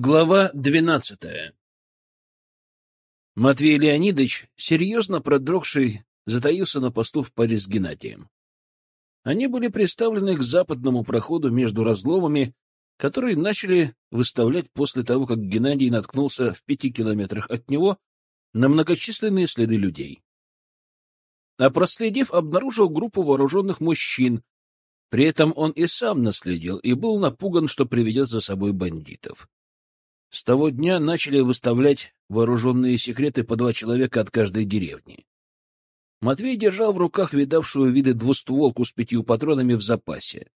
Глава двенадцатая Матвей Леонидович, серьезно продрогший, затаился на посту в паре с Геннадием. Они были приставлены к западному проходу между разломами, которые начали выставлять после того, как Геннадий наткнулся в пяти километрах от него на многочисленные следы людей. А проследив, обнаружил группу вооруженных мужчин. При этом он и сам наследил и был напуган, что приведет за собой бандитов. С того дня начали выставлять вооруженные секреты по два человека от каждой деревни. Матвей держал в руках видавшую виды двустволку с пятью патронами в запасе.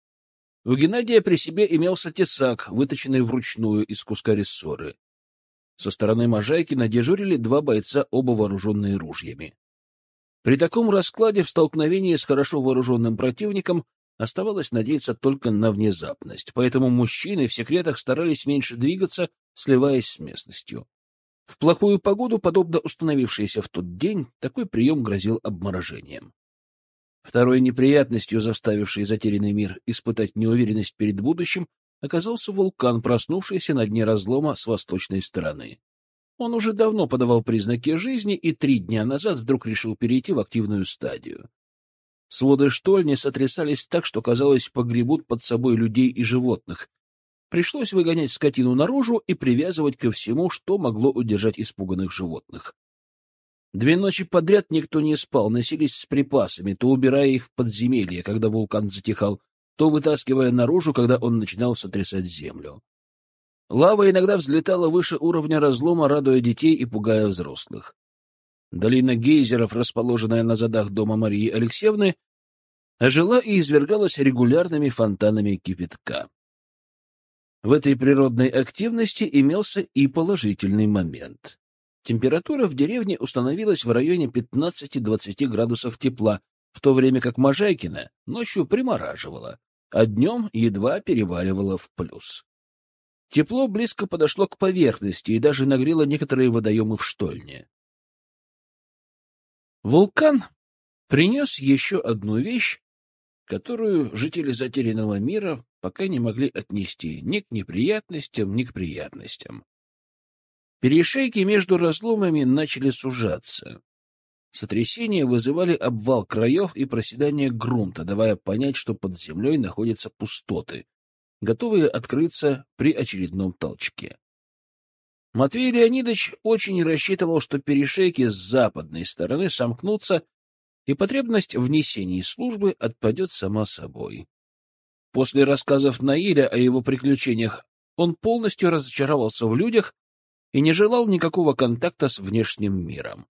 У Геннадия при себе имелся тесак, выточенный вручную из куска рессоры. Со стороны Можайкина дежурили два бойца, оба вооруженные ружьями. При таком раскладе в столкновении с хорошо вооруженным противником Оставалось надеяться только на внезапность, поэтому мужчины в секретах старались меньше двигаться, сливаясь с местностью. В плохую погоду, подобно установившейся в тот день, такой прием грозил обморожением. Второй неприятностью, заставившей затерянный мир испытать неуверенность перед будущим, оказался вулкан, проснувшийся на дне разлома с восточной стороны. Он уже давно подавал признаки жизни и три дня назад вдруг решил перейти в активную стадию. Своды штольни сотрясались так, что, казалось, погребут под собой людей и животных. Пришлось выгонять скотину наружу и привязывать ко всему, что могло удержать испуганных животных. Две ночи подряд никто не спал, носились с припасами, то убирая их в подземелье, когда вулкан затихал, то вытаскивая наружу, когда он начинал сотрясать землю. Лава иногда взлетала выше уровня разлома, радуя детей и пугая взрослых. Долина гейзеров, расположенная на задах дома Марии Алексеевны, ожила и извергалась регулярными фонтанами кипятка. В этой природной активности имелся и положительный момент. Температура в деревне установилась в районе 15-20 градусов тепла, в то время как Можайкина ночью примораживала, а днем едва переваливала в плюс. Тепло близко подошло к поверхности и даже нагрело некоторые водоемы в штольне. Вулкан принес еще одну вещь, которую жители затерянного мира пока не могли отнести ни к неприятностям, ни к приятностям. Перешейки между разломами начали сужаться. Сотрясения вызывали обвал краев и проседание грунта, давая понять, что под землей находятся пустоты, готовые открыться при очередном толчке. Матвей Леонидович очень рассчитывал, что перешейки с западной стороны сомкнутся, и потребность в несении службы отпадет сама собой. После рассказов Наиля о его приключениях он полностью разочаровался в людях и не желал никакого контакта с внешним миром.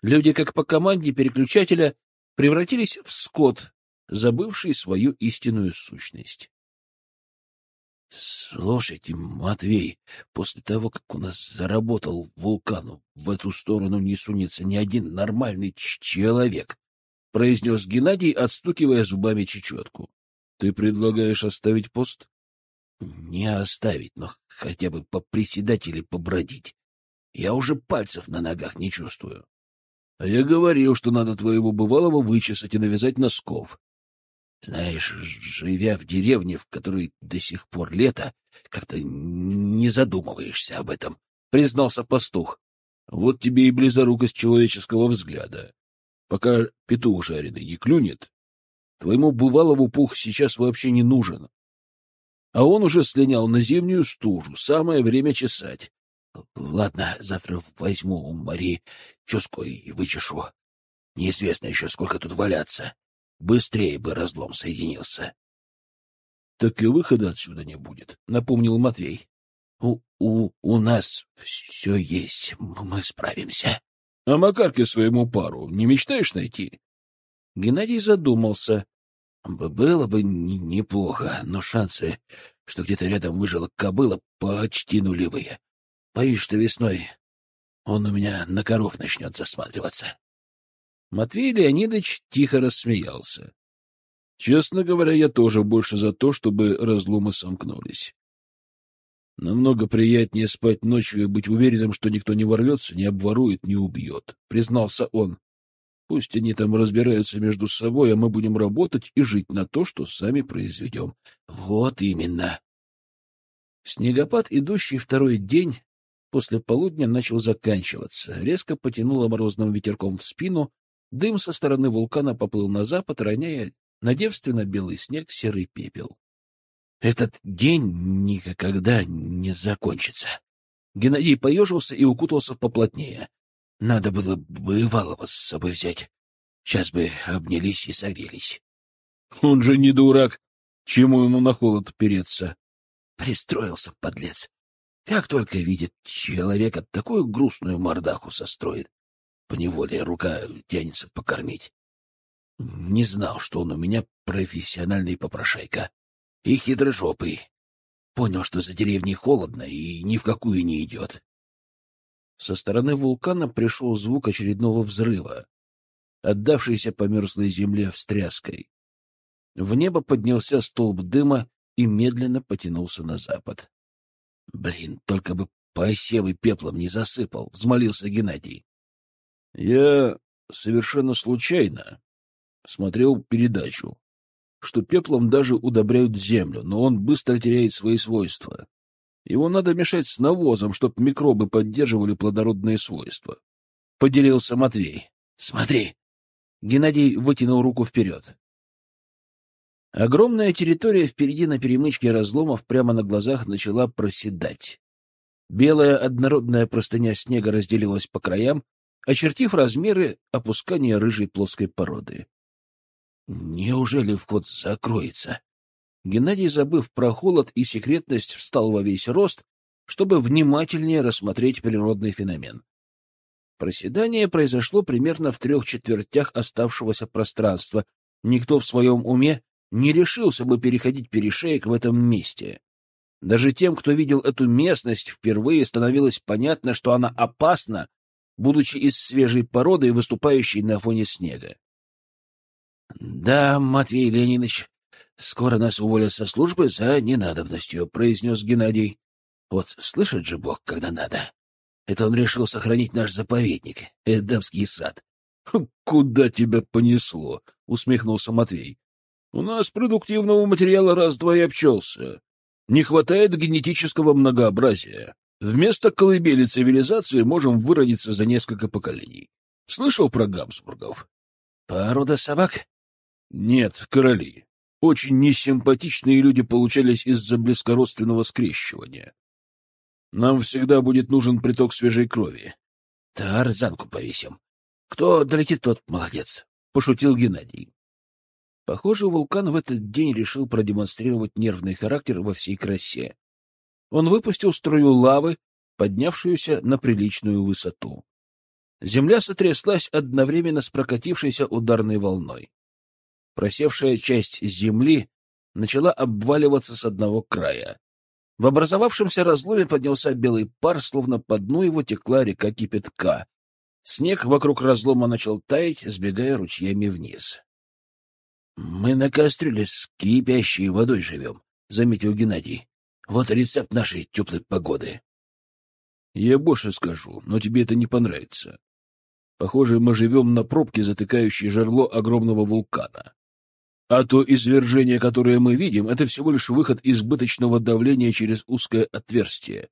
Люди, как по команде переключателя, превратились в скот, забывший свою истинную сущность. — Слушайте, Матвей, после того, как у нас заработал вулкан, в эту сторону не сунется ни один нормальный человек, — произнес Геннадий, отстукивая зубами чечетку. — Ты предлагаешь оставить пост? — Не оставить, но хотя бы поприседать или побродить. Я уже пальцев на ногах не чувствую. — А я говорил, что надо твоего бывалого вычесать и навязать носков. Знаешь, живя в деревне, в которой до сих пор лето, как-то не задумываешься об этом, — признался пастух. Вот тебе и близорукость человеческого взгляда. Пока петух жареный не клюнет, твоему бывалому пух сейчас вообще не нужен. А он уже слинял на зимнюю стужу, самое время чесать. Ладно, завтра возьму у Марии ческу и вычешу. Неизвестно еще, сколько тут валяться. Быстрее бы разлом соединился. — Так и выхода отсюда не будет, — напомнил Матвей. У, — У, у нас все есть, мы справимся. — А Макарке своему пару не мечтаешь найти? Геннадий задумался. — Было бы неплохо, но шансы, что где-то рядом выжила кобыла, почти нулевые. Боюсь, что весной он у меня на коров начнет засматриваться. Матвей Леонидович тихо рассмеялся. Честно говоря, я тоже больше за то, чтобы разломы сомкнулись. Намного приятнее спать ночью и быть уверенным, что никто не ворвется, не обворует, не убьет, — признался он. Пусть они там разбираются между собой, а мы будем работать и жить на то, что сами произведем. Вот именно. Снегопад, идущий второй день, после полудня начал заканчиваться. Резко потянуло морозным ветерком в спину, дым со стороны вулкана поплыл на запад, роняя на девственно-белый снег серый пепел. Этот день никогда не закончится. Геннадий поежился и укутался поплотнее. Надо было бывалого с собой взять. Сейчас бы обнялись и согрелись. Он же не дурак. Чему ему на холод переться? Пристроился, подлец. Как только видит человека, такую грустную мордаху состроит. Поневоле рука тянется покормить. Не знал, что он у меня профессиональный попрошайка. И хитрожопый. Понял, что за деревней холодно и ни в какую не идет. Со стороны вулкана пришел звук очередного взрыва, отдавшийся по мерзлой земле встряской. В небо поднялся столб дыма, и медленно потянулся на запад. — Блин, только бы посевы пеплом не засыпал, — взмолился Геннадий. — Я совершенно случайно смотрел передачу, что пеплом даже удобряют землю, но он быстро теряет свои свойства. Его надо мешать с навозом, чтобы микробы поддерживали плодородные свойства. Поделился Матвей. — Смотри! Геннадий вытянул руку вперед. Огромная территория впереди на перемычке разломов прямо на глазах начала проседать. Белая однородная простыня снега разделилась по краям, очертив размеры опускания рыжей плоской породы. Неужели вход закроется? Геннадий, забыв про холод и секретность, встал во весь рост, чтобы внимательнее рассмотреть природный феномен. Проседание произошло примерно в трех четвертях оставшегося пространства. Никто в своем уме не решился бы переходить перешеек в этом месте. Даже тем, кто видел эту местность, впервые становилось понятно, что она опасна, будучи из свежей породы и выступающей на фоне снега. — Да, Матвей Леонидович, скоро нас уволят со службы за ненадобностью, — произнес Геннадий. — Вот слышит же Бог, когда надо. Это он решил сохранить наш заповедник, Эдамский сад. — Куда тебя понесло? — усмехнулся Матвей. У нас продуктивного материала раз-два и обчелся. Не хватает генетического многообразия. Вместо колыбели цивилизации можем выродиться за несколько поколений. Слышал про Габсбургов? Порода собак? Нет, короли. Очень несимпатичные люди получались из-за близкородственного скрещивания. Нам всегда будет нужен приток свежей крови. Тарзанку повесим. Кто долетит, тот молодец, — пошутил Геннадий. Похоже, вулкан в этот день решил продемонстрировать нервный характер во всей красе. Он выпустил струю лавы, поднявшуюся на приличную высоту. Земля сотряслась одновременно с прокатившейся ударной волной. Просевшая часть земли начала обваливаться с одного края. В образовавшемся разломе поднялся белый пар, словно по дну его текла река кипятка. Снег вокруг разлома начал таять, сбегая ручьями вниз. Мы на кастрюле с кипящей водой живем, — заметил Геннадий. Вот рецепт нашей теплой погоды. Я больше скажу, но тебе это не понравится. Похоже, мы живем на пробке, затыкающей жерло огромного вулкана. А то извержение, которое мы видим, это всего лишь выход избыточного давления через узкое отверстие.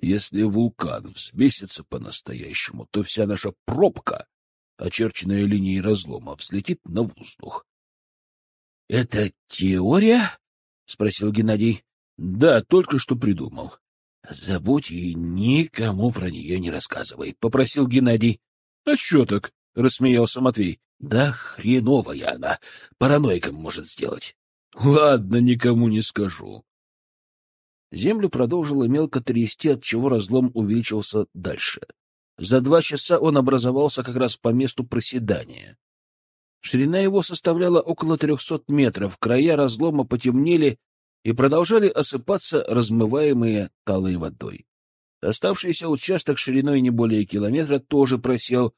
Если вулкан взбесится по-настоящему, то вся наша пробка, очерченная линией разлома, взлетит на воздух. — Это теория? — спросил Геннадий. — Да, только что придумал. — Забудь и никому про нее не рассказывай, — попросил Геннадий. — А что так? — рассмеялся Матвей. — Да хреновая она. Параноиком может сделать. — Ладно, никому не скажу. Землю продолжило мелко трясти, отчего разлом увеличился дальше. За два часа он образовался как раз по месту проседания. Ширина его составляла около трехсот метров, края разлома потемнели и продолжали осыпаться, размываемые талой водой. Оставшийся участок шириной не более километра тоже просел,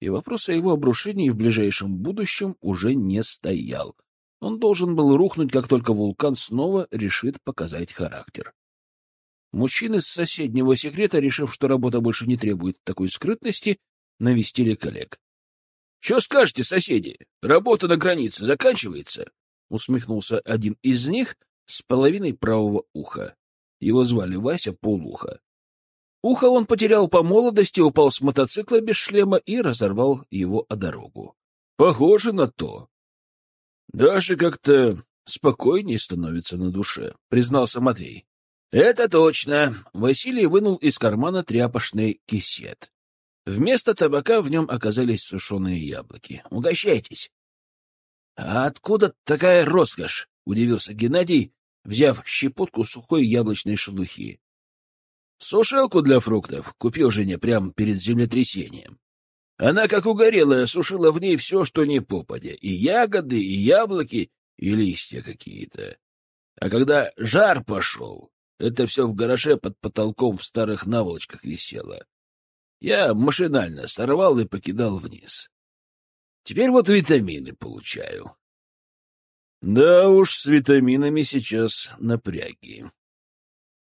и вопрос о его обрушении в ближайшем будущем уже не стоял. Он должен был рухнуть, как только вулкан снова решит показать характер. Мужчины с соседнего секрета, решив, что работа больше не требует такой скрытности, навестили коллег. — Что скажете, соседи? Работа на границе заканчивается? — усмехнулся один из них с половиной правого уха. Его звали Вася Полуха. Ухо он потерял по молодости, упал с мотоцикла без шлема и разорвал его о дорогу. Похоже на то. Даже как-то спокойнее становится на душе, признался Матвей. Это точно. Василий вынул из кармана тряпочный кисет. Вместо табака в нем оказались сушеные яблоки. Угощайтесь. А откуда такая роскошь? удивился Геннадий, взяв щепотку сухой яблочной шелухи. Сушилку для фруктов купил жене прямо перед землетрясением. Она, как угорелая, сушила в ней все, что не попадя, и ягоды, и яблоки, и листья какие-то. А когда жар пошел, это все в гараже под потолком в старых наволочках висело. Я машинально сорвал и покидал вниз. Теперь вот витамины получаю. Да уж, с витаминами сейчас напряги.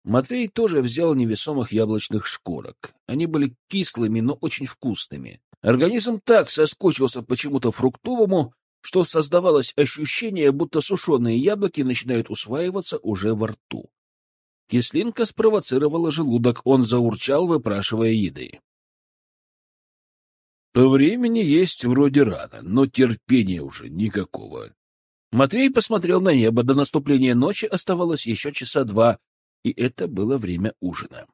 Матвей тоже взял невесомых яблочных шкурок. Они были кислыми, но очень вкусными. Организм так соскучился почему-то фруктовому, что создавалось ощущение, будто сушеные яблоки начинают усваиваться уже во рту. Кислинка спровоцировала желудок, он заурчал, выпрашивая еды. По времени есть вроде рано, но терпения уже никакого. Матвей посмотрел на небо. До наступления ночи оставалось еще часа два, и это было время ужина.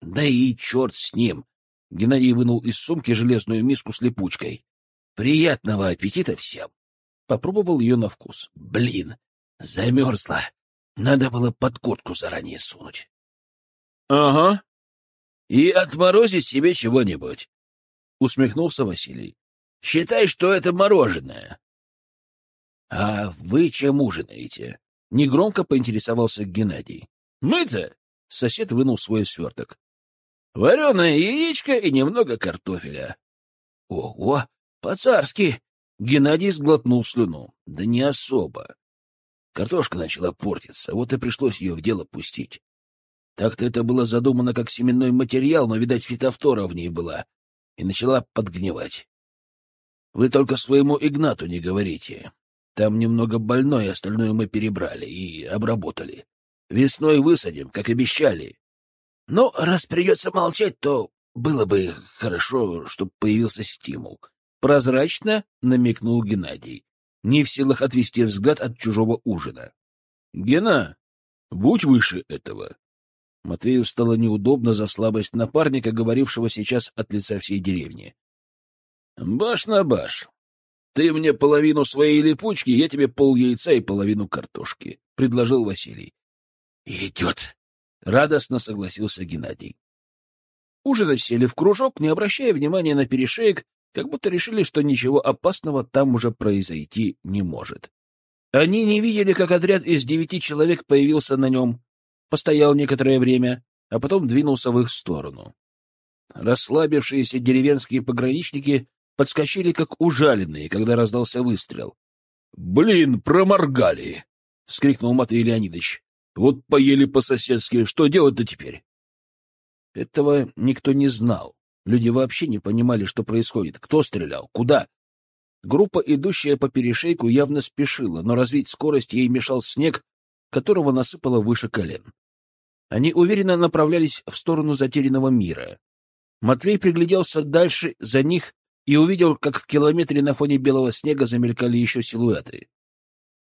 Да и черт с ним! Геннадий вынул из сумки железную миску с липучкой. Приятного аппетита всем! Попробовал ее на вкус. Блин, замерзла. Надо было под куртку заранее сунуть. — Ага. И отморозить себе чего-нибудь. — усмехнулся Василий. — Считай, что это мороженое. — А вы чем ужинаете? — негромко поинтересовался Геннадий. — Мы-то? — сосед вынул свой сверток. — Вареное яичко и немного картофеля. — Ого, по-царски! — Геннадий сглотнул слюну. — Да не особо. Картошка начала портиться, вот и пришлось ее в дело пустить. Так-то это было задумано как семенной материал, но, видать, фитофтора в ней была, и начала подгнивать. Вы только своему Игнату не говорите. Там немного больной, остальное мы перебрали и обработали. Весной высадим, как обещали. Но раз придется молчать, то было бы хорошо, чтобы появился стимул. Прозрачно намекнул Геннадий, не в силах отвести взгляд от чужого ужина. — Гена, будь выше этого. Матвею стало неудобно за слабость напарника, говорившего сейчас от лица всей деревни. — Баш на баш. Ты мне половину своей липучки, я тебе пол яйца и половину картошки, — предложил Василий. — Идет. — радостно согласился Геннадий. Ужинать сели в кружок, не обращая внимания на перешеек, как будто решили, что ничего опасного там уже произойти не может. Они не видели, как отряд из девяти человек появился на нем, постоял некоторое время, а потом двинулся в их сторону. Расслабившиеся деревенские пограничники подскочили, как ужаленные, когда раздался выстрел. — Блин, проморгали! — вскрикнул Матвей Леонидович. — Вот поели по-соседски, что делать-то теперь? Этого никто не знал. Люди вообще не понимали, что происходит, кто стрелял, куда. Группа, идущая по перешейку, явно спешила, но развить скорость ей мешал снег, которого насыпало выше колен. Они уверенно направлялись в сторону затерянного мира. Матвей пригляделся дальше за них и увидел, как в километре на фоне белого снега замелькали еще силуэты. —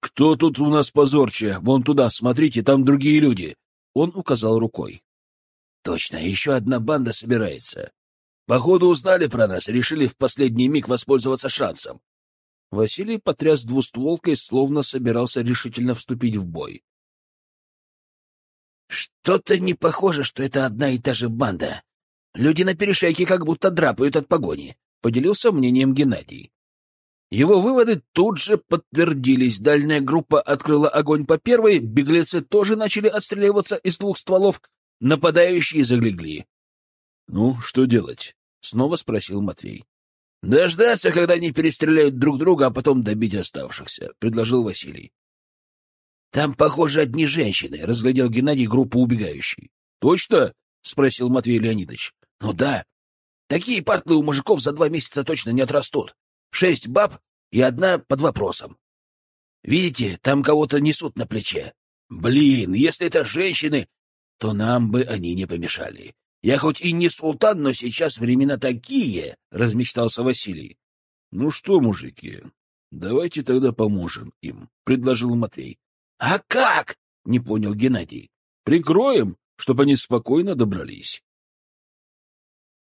Кто тут у нас позорче? Вон туда, смотрите, там другие люди. Он указал рукой. — Точно, еще одна банда собирается. Походу узнали про нас решили в последний миг воспользоваться шансом. Василий потряс двустволкой, словно собирался решительно вступить в бой. Что-то не похоже, что это одна и та же банда. Люди на перешейке как будто драпают от погони, — поделился мнением Геннадий. Его выводы тут же подтвердились. Дальняя группа открыла огонь по первой, беглецы тоже начали отстреливаться из двух стволов, нападающие залегли. — Ну, что делать? — снова спросил Матвей. — Дождаться, когда они перестреляют друг друга, а потом добить оставшихся, — предложил Василий. Там, похоже, одни женщины, — разглядел Геннадий группу убегающей. — Точно? — спросил Матвей Леонидович. — Ну да. Такие партлы у мужиков за два месяца точно не отрастут. Шесть баб и одна под вопросом. Видите, там кого-то несут на плече. Блин, если это женщины, то нам бы они не помешали. Я хоть и не султан, но сейчас времена такие, — размечтался Василий. — Ну что, мужики, давайте тогда поможем им, — предложил Матвей. — А как? — не понял Геннадий. — Прикроем, чтобы они спокойно добрались.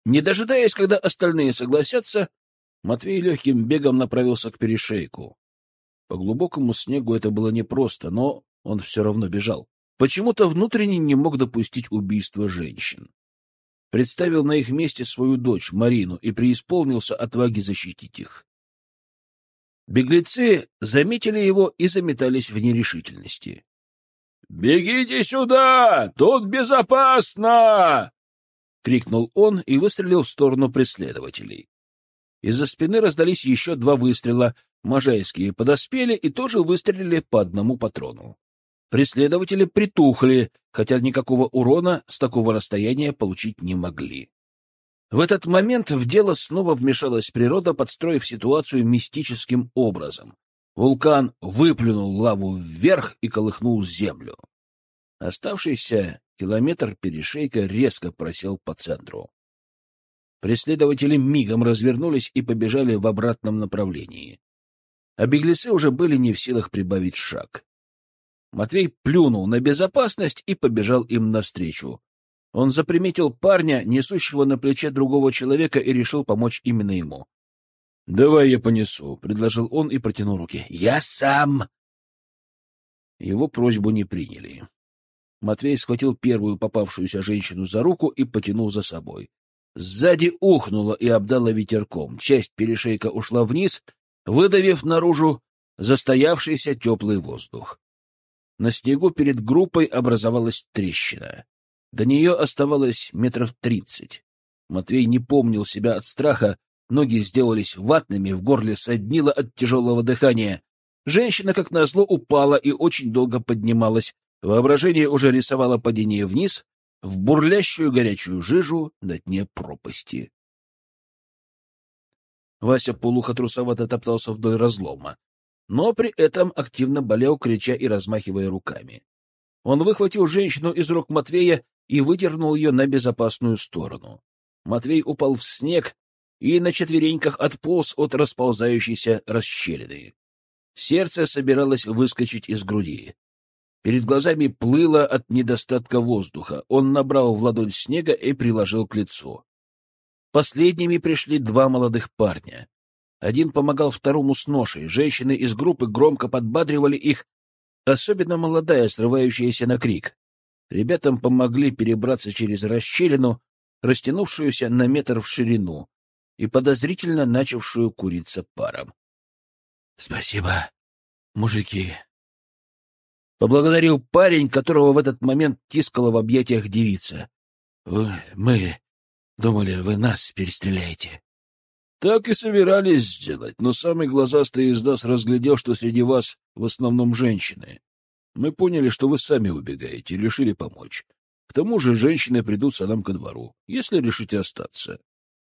Не дожидаясь, когда остальные согласятся, Матвей легким бегом направился к перешейку. По глубокому снегу это было непросто, но он все равно бежал. Почему-то внутренне не мог допустить убийства женщин представил на их месте свою дочь Марину и преисполнился отваги защитить их. Беглецы заметили его и заметались в нерешительности. — Бегите сюда! Тут безопасно! — крикнул он и выстрелил в сторону преследователей. Из-за спины раздались еще два выстрела. Можайские подоспели и тоже выстрелили по одному патрону. Преследователи притухли, хотя никакого урона с такого расстояния получить не могли. В этот момент в дело снова вмешалась природа, подстроив ситуацию мистическим образом. Вулкан выплюнул лаву вверх и колыхнул землю. Оставшийся километр перешейка резко просел по центру. Преследователи мигом развернулись и побежали в обратном направлении. А беглецы уже были не в силах прибавить шаг. Матвей плюнул на безопасность и побежал им навстречу. Он заприметил парня, несущего на плече другого человека, и решил помочь именно ему. — Давай я понесу, — предложил он и протянул руки. — Я сам! Его просьбу не приняли. Матвей схватил первую попавшуюся женщину за руку и потянул за собой. Сзади ухнуло и обдало ветерком. Часть перешейка ушла вниз, выдавив наружу застоявшийся теплый воздух. На снегу перед группой образовалась трещина. До нее оставалось метров тридцать. Матвей не помнил себя от страха, ноги сделались ватными, в горле соднило от тяжелого дыхания. Женщина, как назло, упала и очень долго поднималась. Воображение уже рисовало падение вниз, в бурлящую горячую жижу на дне пропасти. Вася полухотрусовато топтался вдоль разлома но при этом активно болел, крича и размахивая руками. Он выхватил женщину из рук Матвея и выдернул ее на безопасную сторону. Матвей упал в снег и на четвереньках отполз от расползающейся расщелины. Сердце собиралось выскочить из груди. Перед глазами плыло от недостатка воздуха. Он набрал в ладонь снега и приложил к лицу. Последними пришли два молодых парня. Один помогал второму с ношей. Женщины из группы громко подбадривали их, особенно молодая, срывающаяся на крик. Ребятам помогли перебраться через расщелину, растянувшуюся на метр в ширину и подозрительно начавшую куриться паром. — Спасибо, мужики. Поблагодарил парень, которого в этот момент тискала в объятиях девица. — Мы думали, вы нас перестреляете. Так и собирались сделать, но самый глазастый из нас разглядел, что среди вас в основном женщины. Мы поняли, что вы сами убегаете, решили помочь. К тому же женщины придут за нам ко двору, если решите остаться.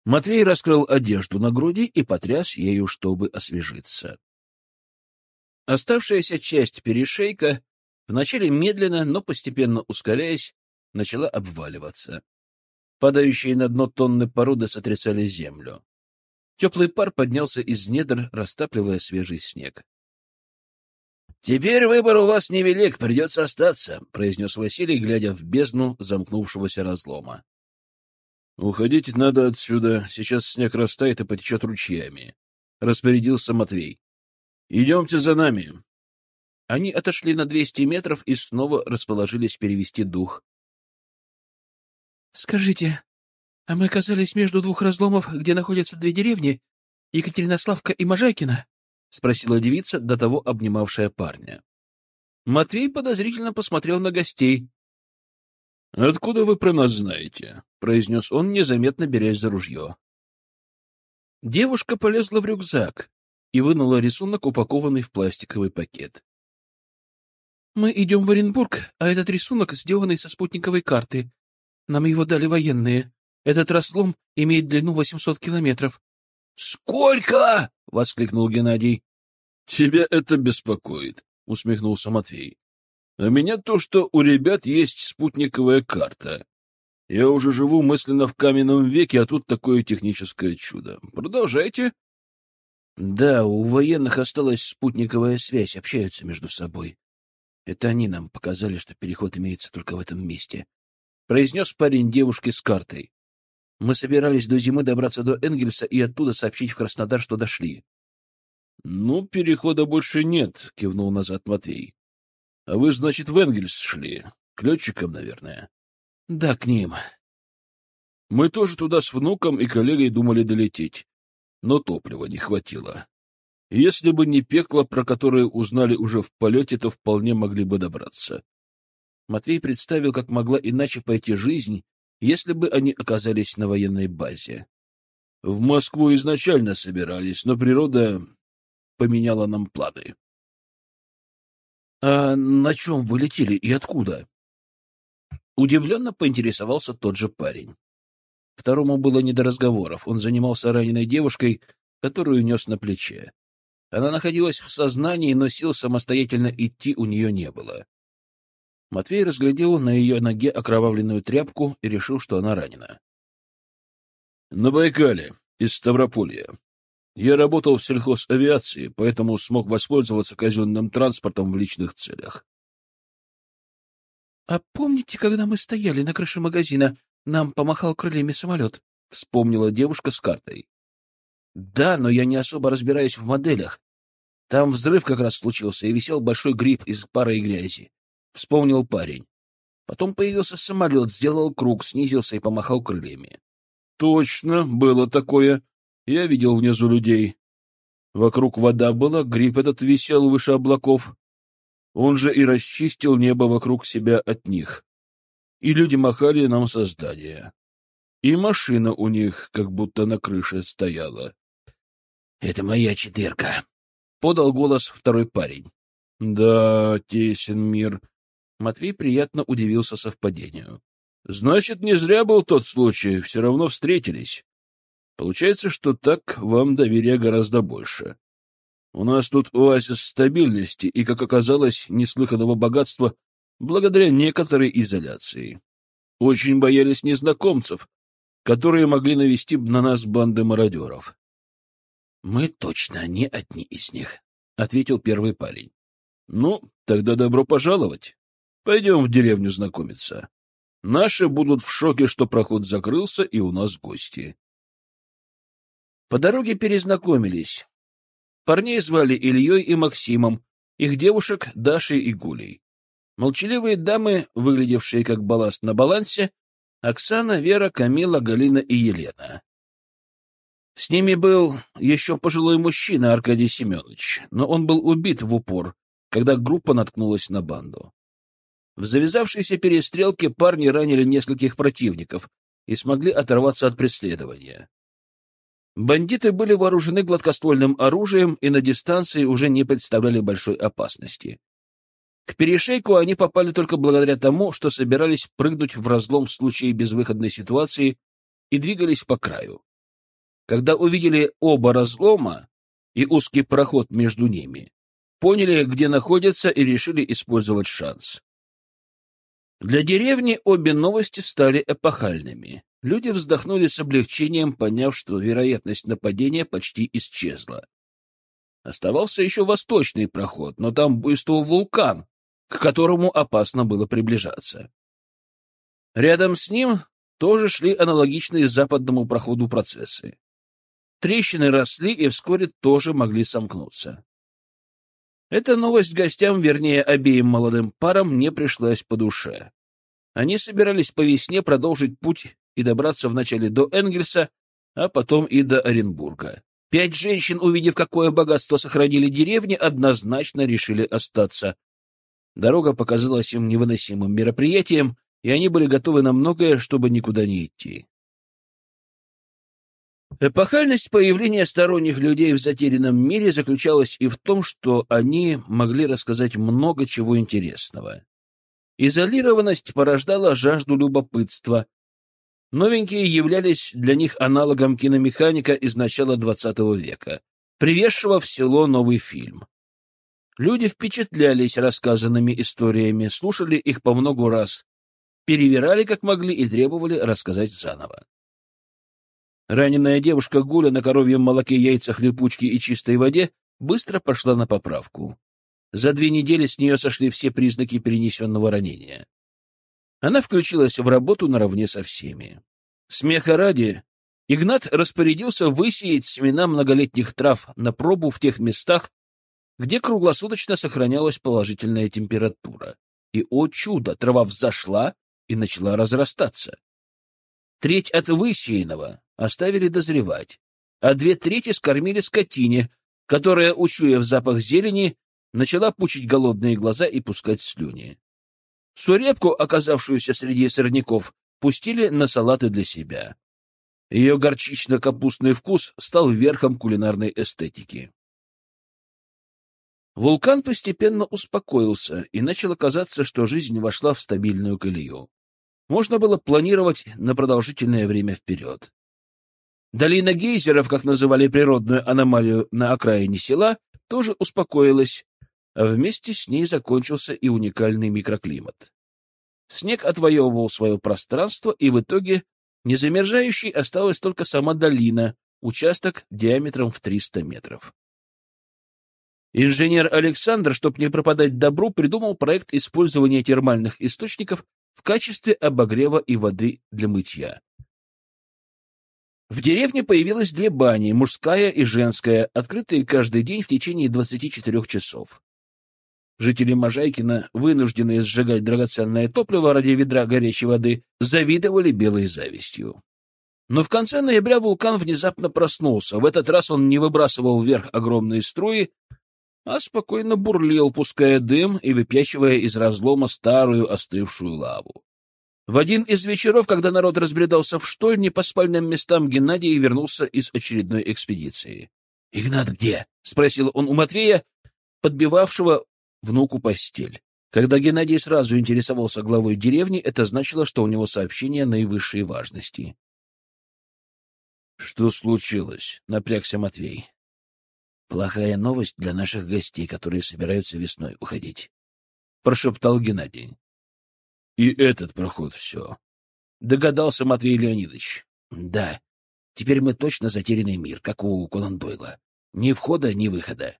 Матвей раскрыл одежду на груди и потряс ею, чтобы освежиться. Оставшаяся часть перешейка, вначале медленно, но постепенно ускоряясь, начала обваливаться. Падающие на дно тонны породы сотрясали землю. Теплый пар поднялся из недр, растапливая свежий снег. — Теперь выбор у вас невелик, придется остаться, — произнес Василий, глядя в бездну замкнувшегося разлома. — Уходить надо отсюда, сейчас снег растает и потечет ручьями, — распорядился Матвей. — Идемте за нами. Они отошли на двести метров и снова расположились перевести дух. — Скажите, а мы оказались между двух разломов, где находятся две деревни, Екатеринославка и Можайкина? — спросила девица, до того обнимавшая парня. Матвей подозрительно посмотрел на гостей. — Откуда вы про нас знаете? — произнес он, незаметно берясь за ружье. Девушка полезла в рюкзак и вынула рисунок, упакованный в пластиковый пакет. — Мы идем в Оренбург, а этот рисунок сделанный со спутниковой карты. Нам его дали военные. Этот разлом имеет длину 800 километров. «Сколько?» — воскликнул Геннадий. «Тебя это беспокоит», — усмехнулся Матвей. А меня то, что у ребят есть спутниковая карта. Я уже живу мысленно в каменном веке, а тут такое техническое чудо. Продолжайте. Да, у военных осталась спутниковая связь, общаются между собой. Это они нам показали, что переход имеется только в этом месте. Произнес парень девушке с картой. Мы собирались до зимы добраться до Энгельса и оттуда сообщить в Краснодар, что дошли. — Ну, перехода больше нет, — кивнул назад Матвей. — А вы, значит, в Энгельс шли? К летчикам, наверное. — Да, к ним. Мы тоже туда с внуком и коллегой думали долететь, но топлива не хватило. Если бы не пекло, про которое узнали уже в полете, то вполне могли бы добраться. Матвей представил, как могла иначе пойти жизнь, если бы они оказались на военной базе. В Москву изначально собирались, но природа поменяла нам планы. — А на чем вы летели и откуда? Удивленно поинтересовался тот же парень. Второму было не до разговоров. Он занимался раненой девушкой, которую нес на плече. Она находилась в сознании, но сил самостоятельно идти у нее не было. Матвей разглядел на ее ноге окровавленную тряпку и решил, что она ранена. — На Байкале, из Ставрополья. Я работал в сельхозавиации, поэтому смог воспользоваться казенным транспортом в личных целях. — А помните, когда мы стояли на крыше магазина, нам помахал крыльями самолет? — вспомнила девушка с картой. — Да, но я не особо разбираюсь в моделях. Там взрыв как раз случился, и висел большой гриб из пары и грязи. — вспомнил парень. Потом появился самолет, сделал круг, снизился и помахал крыльями. — Точно, было такое. Я видел внизу людей. Вокруг вода была, гриб этот висел выше облаков. Он же и расчистил небо вокруг себя от них. И люди махали нам со здания. И машина у них как будто на крыше стояла. — Это моя четырка, — подал голос второй парень. — Да, тесен мир, Матвей приятно удивился совпадению. Значит, не зря был тот случай, все равно встретились. Получается, что так вам доверия гораздо больше. У нас тут оазис стабильности и, как оказалось, неслыханного богатства благодаря некоторой изоляции. Очень боялись незнакомцев, которые могли навести на нас банды мародеров. — Мы точно не одни из них, — ответил первый парень. — Ну, тогда добро пожаловать. Пойдем в деревню знакомиться. Наши будут в шоке, что проход закрылся, и у нас гости. По дороге перезнакомились. Парней звали Ильей и Максимом, их девушек — Дашей и Гулей. Молчаливые дамы, выглядевшие как балласт на балансе, Оксана, Вера, Камила, Галина и Елена. С ними был еще пожилой мужчина Аркадий Семенович, но он был убит в упор, когда группа наткнулась на банду. В завязавшейся перестрелке парни ранили нескольких противников и смогли оторваться от преследования. Бандиты были вооружены гладкоствольным оружием и на дистанции уже не представляли большой опасности. К перешейку они попали только благодаря тому, что собирались прыгнуть в разлом в случае безвыходной ситуации и двигались по краю. Когда увидели оба разлома и узкий проход между ними, поняли, где находятся, и решили использовать шанс. Для деревни обе новости стали эпохальными. Люди вздохнули с облегчением, поняв, что вероятность нападения почти исчезла. Оставался еще восточный проход, но там буйствовал вулкан, к которому опасно было приближаться. Рядом с ним тоже шли аналогичные западному проходу процессы. Трещины росли и вскоре тоже могли сомкнуться. Эта новость гостям, вернее, обеим молодым парам, не пришлась по душе. Они собирались по весне продолжить путь и добраться вначале до Энгельса, а потом и до Оренбурга. Пять женщин, увидев, какое богатство сохранили деревни, однозначно решили остаться. Дорога показалась им невыносимым мероприятием, и они были готовы на многое, чтобы никуда не идти. Эпохальность появления сторонних людей в затерянном мире заключалась и в том, что они могли рассказать много чего интересного. Изолированность порождала жажду любопытства. Новенькие являлись для них аналогом киномеханика из начала XX века, привезшего в село новый фильм. Люди впечатлялись рассказанными историями, слушали их по многу раз, перевирали как могли и требовали рассказать заново. Раненая девушка Гуля на коровьем молоке, яйцах, липучке и чистой воде быстро пошла на поправку. За две недели с нее сошли все признаки перенесенного ранения. Она включилась в работу наравне со всеми. Смеха ради, Игнат распорядился высеять семена многолетних трав на пробу в тех местах, где круглосуточно сохранялась положительная температура. И, о чудо, трава взошла и начала разрастаться. Треть от высеянного оставили дозревать, а две трети скормили скотине, которая, учуяв запах зелени, начала пучить голодные глаза и пускать слюни. Сурепку, оказавшуюся среди сорняков, пустили на салаты для себя. Ее горчично-капустный вкус стал верхом кулинарной эстетики. Вулкан постепенно успокоился, и начало казаться, что жизнь вошла в стабильную колею. Можно было планировать на продолжительное время вперед. Долина гейзеров, как называли природную аномалию на окраине села, тоже успокоилась, а вместе с ней закончился и уникальный микроклимат. Снег отвоевывал свое пространство, и в итоге незамерзающей осталась только сама долина, участок диаметром в 300 метров. Инженер Александр, чтобы не пропадать добру, придумал проект использования термальных источников в качестве обогрева и воды для мытья. В деревне появилось две бани, мужская и женская, открытые каждый день в течение 24 часов. Жители Можайкина, вынужденные сжигать драгоценное топливо ради ведра горячей воды, завидовали белой завистью. Но в конце ноября вулкан внезапно проснулся. В этот раз он не выбрасывал вверх огромные струи, а спокойно бурлил, пуская дым и выпячивая из разлома старую остывшую лаву. В один из вечеров, когда народ разбредался в штольне по спальным местам, Геннадий вернулся из очередной экспедиции. — Игнат где? — спросил он у Матвея, подбивавшего внуку постель. Когда Геннадий сразу интересовался главой деревни, это значило, что у него сообщение наивысшей важности. — Что случилось? — напрягся Матвей. — Плохая новость для наших гостей, которые собираются весной уходить, — прошептал Геннадий. — И этот проход все. Догадался Матвей Леонидович. — Да. Теперь мы точно затерянный мир, как у Конан Дойла. Ни входа, ни выхода.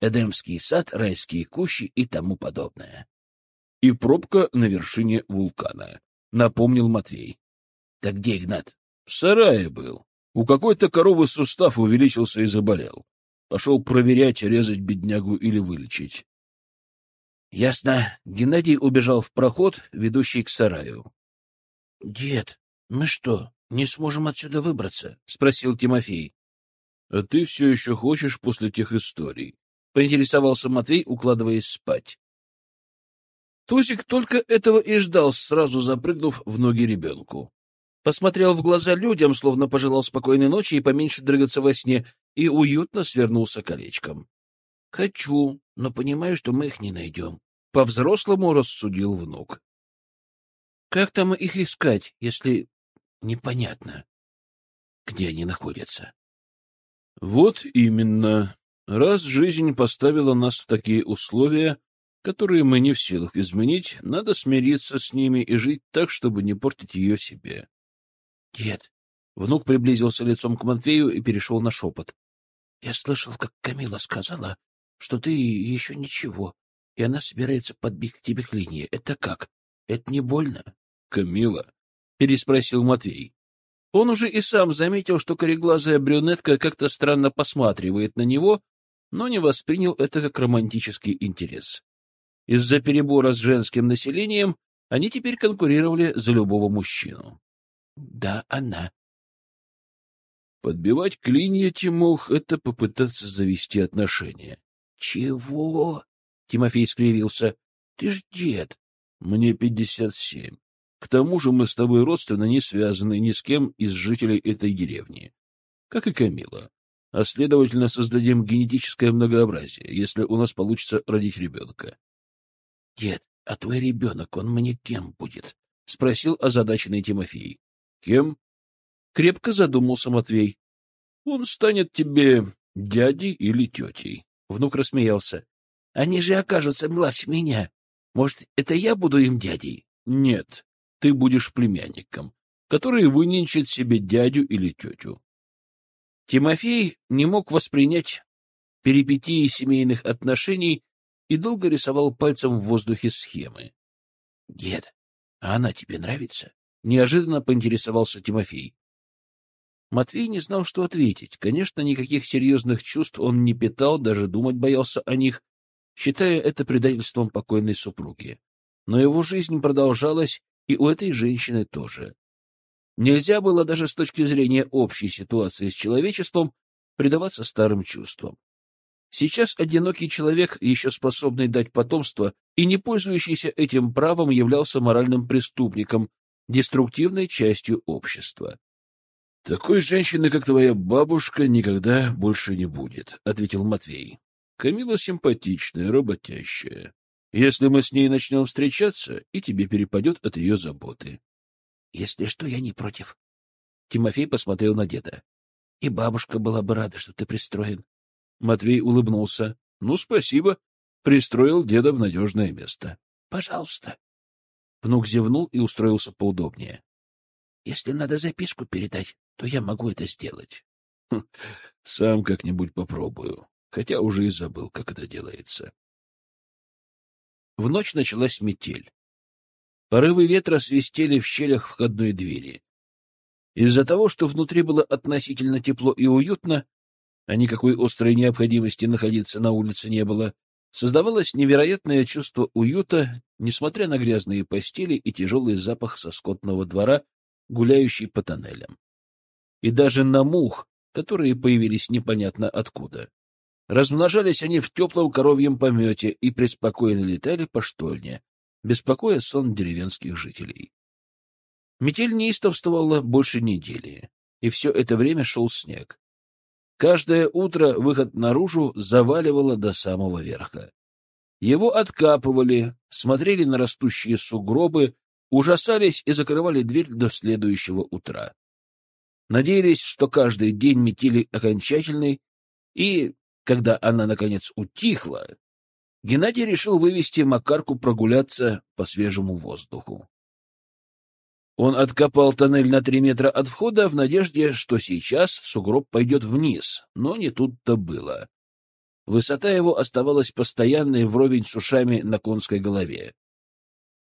Эдемский сад, райские кущи и тому подобное. — И пробка на вершине вулкана, — напомнил Матвей. — Так где Игнат? — В сарае был. У какой-то коровы сустав увеличился и заболел. Пошел проверять, резать беднягу или вылечить. Ясно. Геннадий убежал в проход, ведущий к сараю. — Дед, мы что, не сможем отсюда выбраться? — спросил Тимофей. — А ты все еще хочешь после тех историй? поинтересовался Матвей, укладываясь спать. Тусик только этого и ждал, сразу запрыгнув в ноги ребенку. Посмотрел в глаза людям, словно пожелал спокойной ночи и поменьше дрыгаться во сне, и уютно свернулся колечком. — Хочу, но понимаю, что мы их не найдем. По-взрослому рассудил внук. — Как там их искать, если непонятно, где они находятся? — Вот именно, Раз жизнь поставила нас в такие условия, которые мы не в силах изменить, надо смириться с ними и жить так, чтобы не портить ее себе. — Дед, внук приблизился лицом к Матвею и перешел на шепот. — Я слышал, как Камила сказала, что ты еще ничего, и она собирается подбить к тебе клинья. Это как? Это не больно? — Камила? — переспросил Матвей. Он уже и сам заметил, что кореглазая брюнетка как-то странно посматривает на него, но не воспринял это как романтический интерес. Из-за перебора с женским населением они теперь конкурировали за любого мужчину. Да, она. Подбивать клинья, Тимох, — это попытаться завести отношения. — Чего? — Тимофей скривился. — Ты ж дед. — Мне пятьдесят семь. К тому же мы с тобой родственно не связаны ни с кем из жителей этой деревни. Как и Камила а, следовательно, создадим генетическое многообразие, если у нас получится родить ребенка. — Дед, а твой ребенок, он мне кем будет? — спросил озадаченный Тимофей. — Кем? — крепко задумался Матвей. — Он станет тебе дядей или тетей. Внук рассмеялся. Они же окажутся младше меня. Может, это я буду им дядей? Нет, ты будешь племянником, который выненчит себе дядю или тетю. Тимофей не мог воспринять перипетии семейных отношений и долго рисовал пальцем в воздухе схемы. — Дед, а она тебе нравится? — неожиданно поинтересовался Тимофей. Матвей не знал, что ответить. Конечно, никаких серьезных чувств он не питал, даже думать боялся о них, считая это предательством покойной супруги. Но его жизнь продолжалась, и у этой женщины тоже. Нельзя было даже с точки зрения общей ситуации с человечеством предаваться старым чувствам. Сейчас одинокий человек, еще способный дать потомство и не пользующийся этим правом, являлся моральным преступником, деструктивной частью общества. — Такой женщины, как твоя бабушка, никогда больше не будет, — ответил Матвей. Камила симпатичная, работящая. Если мы с ней начнем встречаться, и тебе перепадет от ее заботы. — Если что, я не против. Тимофей посмотрел на деда. — И бабушка была бы рада, что ты пристроен. Матвей улыбнулся. — Ну, спасибо. Пристроил деда в надежное место. — Пожалуйста. Внук зевнул и устроился поудобнее. — Если надо записку передать, то я могу это сделать. Хм, — Сам как-нибудь попробую хотя уже и забыл, как это делается. В ночь началась метель. Порывы ветра свистели в щелях входной двери. Из-за того, что внутри было относительно тепло и уютно, а никакой острой необходимости находиться на улице не было, создавалось невероятное чувство уюта, несмотря на грязные постели и тяжелый запах со скотного двора, гуляющий по тоннелям. И даже на мух, которые появились непонятно откуда. Размножались они в теплом коровьем помете и преспокойно летали по штольне, беспокоя сон деревенских жителей. Метель неистовствовала больше недели, и все это время шел снег. Каждое утро выход наружу заваливало до самого верха. Его откапывали, смотрели на растущие сугробы, ужасались и закрывали дверь до следующего утра. Надеялись, что каждый день метели окончательный, и когда она, наконец, утихла, Геннадий решил вывести Макарку прогуляться по свежему воздуху. Он откопал тоннель на три метра от входа в надежде, что сейчас сугроб пойдет вниз, но не тут-то было. Высота его оставалась постоянной вровень с ушами на конской голове.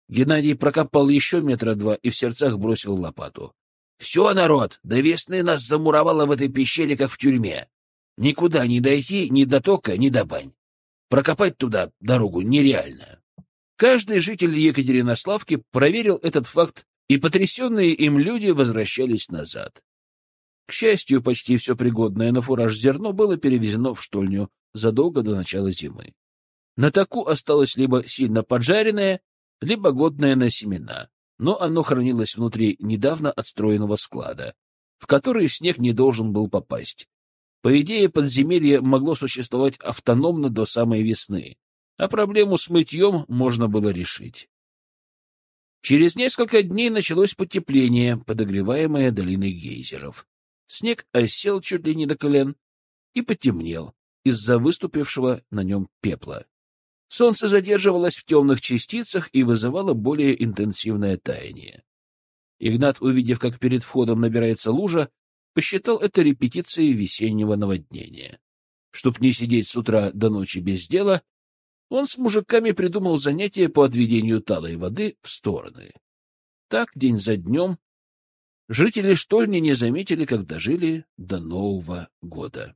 Геннадий прокопал еще метра два и в сердцах бросил лопату. — Все, народ, до весны нас замуровало в этой пещере, как в тюрьме. Никуда не дойти ни до тока, ни до бань. Прокопать туда дорогу нереально. Каждый житель Екатеринославки проверил этот факт, и потрясенные им люди возвращались назад. К счастью, почти все пригодное на фураж зерно было перевезено в штольню задолго до начала зимы. На таку осталось либо сильно поджаренное, либо годное на семена, но оно хранилось внутри недавно отстроенного склада, в который снег не должен был попасть, по идее, подземелье могло существовать автономно до самой весны, а проблему с мытьем можно было решить. Через несколько дней началось потепление, подогреваемое долиной гейзеров. Снег осел чуть ли не до колен и потемнел из-за выступившего на нем пепла. Солнце задерживалось в темных частицах и вызывало более интенсивное таяние. Игнат, увидев, как перед входом набирается лужа, посчитал это репетицией весеннего наводнения. Чтоб не сидеть с утра до ночи без дела, он с мужиками придумал занятие по отведению талой воды в стороны. Так день за днем жители штольни не заметили, как дожили до Нового года.